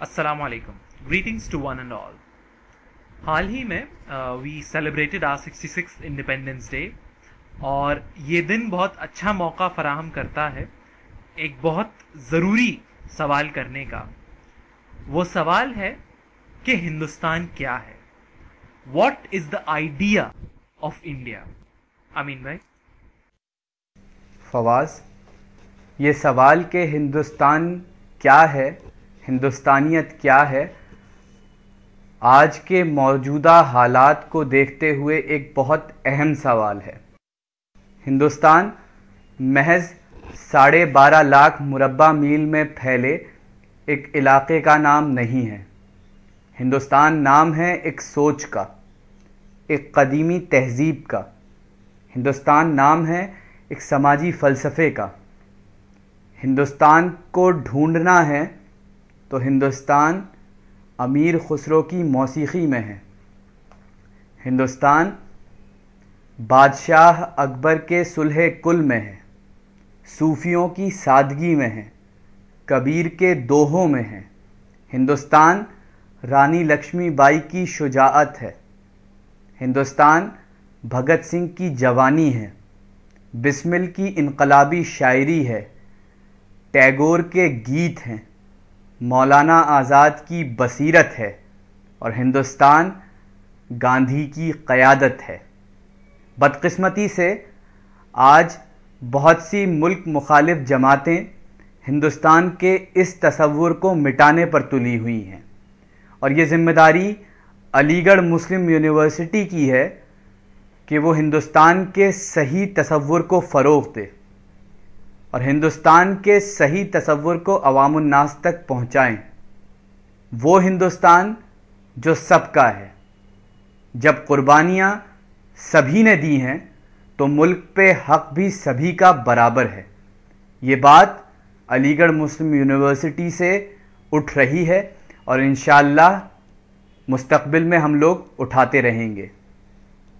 السلام علیکم۔ Greetings to one and all حال ہی میں we celebrated our sixty six independence day اور یہ دن بہت اچھا موقع فراہم کرتا ہے ایک بہت ضروری سوال کرنے کا۔ وہ سوال ہے کہ ہندوستان کیا ہے؟ What is the idea of India Amin بھائی۔ فواز، یہ سوال کہ ہندوستان کیا ہے؟ ہندوستانیت کیا ہے؟ آج کے موجودہ حالات کو دیکھتے ہوئے ایک بہت اہم سوال ہے۔ ہندوستان محض ساڑھے بارہ لاکھ مربع میل میں پھیلے ایک علاقے کا نام نہیں ہے۔ ہندوستان نام ہے ایک سوچ کا، ایک قدیمی تہذیب کا۔ ہندوستان نام ہے ایک سماجی فلسفے کا۔ ہندوستان کو ڈھونڈنا ہے تو ہندوستان امیر خسرو کی موسیقی میں ہے۔ ہندوستان بادشاہ اکبر کے صلح کل میں ہے۔ صوفیوں کی سادگی میں ہے۔ کبیر کے دوہوں میں ہے۔ ہندوستان رانی لکشمی بائی کی شجاعت ہے۔ ہندوستان بھگت سنگھ کی جوانی ہے۔ بسمل کی انقلابی شاعری ہے۔ ٹیگور کے گیت ہیں۔ مولانا آزاد کی بصیرت ہے اور ہندوستان گاندھی کی قیادت ہے۔ بدقسمتی سے آج بہت سی ملک مخالف جماعتیں ہندوستان کے اس تصور کو مٹانے پر تلی ہوئی ہیں۔ اور یہ ذمہ داری علی گڑھ مسلم یونیورسٹی کی ہے کہ وہ ہندوستان کے صحیح تصور کو فروغ دے۔ اور ہندوستان کے صحیح تصور کو عوام الناس تک پہنچائیں۔ وہ ہندوستان جو سب کا ہے۔ جب قربانیاں سبھی نے دی ہیں، تو ملک پہ حق بھی سبھی کا برابر ہے۔ یہ بات علی گڑھ مسلم یونیورسٹی سے اٹھ رہی ہے اور انشاءاللہ مستقبل میں ہم لوگ اٹھاتے رہیں گے۔